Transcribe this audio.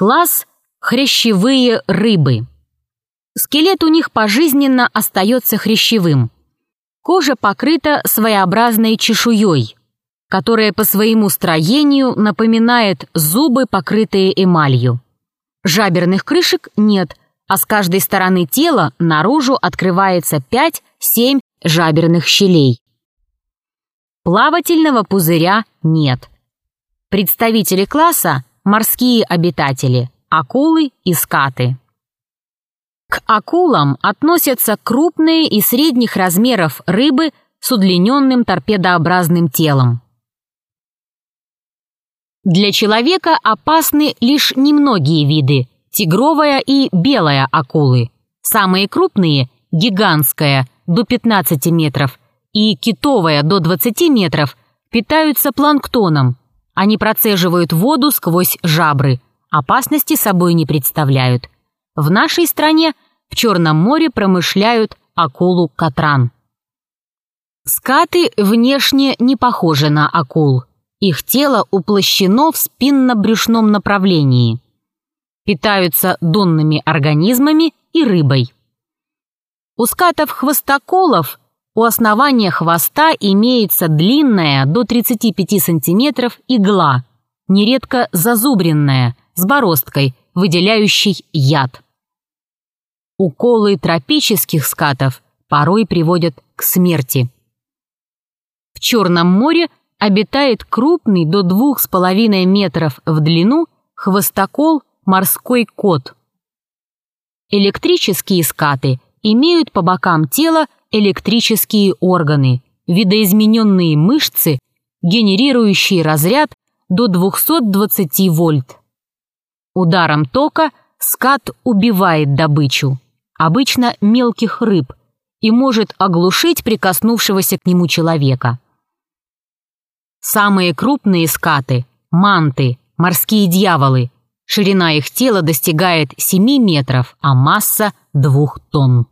Класс хрящевые рыбы. Скелет у них пожизненно остается хрящевым. Кожа покрыта своеобразной чешуей, которая по своему строению напоминает зубы, покрытые эмалью. Жаберных крышек нет, а с каждой стороны тела наружу открывается 5-7 жаберных щелей. Плавательного пузыря нет. Представители класса – морские обитатели, акулы и скаты. К акулам относятся крупные и средних размеров рыбы с удлиненным торпедообразным телом. Для человека опасны лишь немногие виды – тигровая и белая акулы. Самые крупные – гигантская, до 15 метров, и китовая, до 20 метров, питаются планктоном. Они процеживают воду сквозь жабры, опасности собой не представляют. В нашей стране в Черном море промышляют акулу-катран. Скаты внешне не похожи на акул – их тело уплощено в спинно-брюшном направлении. Питаются донными организмами и рыбой. У скатов-хвостоколов у основания хвоста имеется длинная до 35 см игла, нередко зазубренная, с бороздкой, выделяющей яд. Уколы тропических скатов порой приводят к смерти. В Черном море обитает крупный до двух с половиной метров в длину хвостокол морской кот. Электрические скаты имеют по бокам тела электрические органы, видоизмененные мышцы, генерирующие разряд до 220 вольт. Ударом тока скат убивает добычу, обычно мелких рыб, и может оглушить прикоснувшегося к нему человека. Самые крупные скаты – манты, морские дьяволы. Ширина их тела достигает 7 метров, а масса – 2 тонн.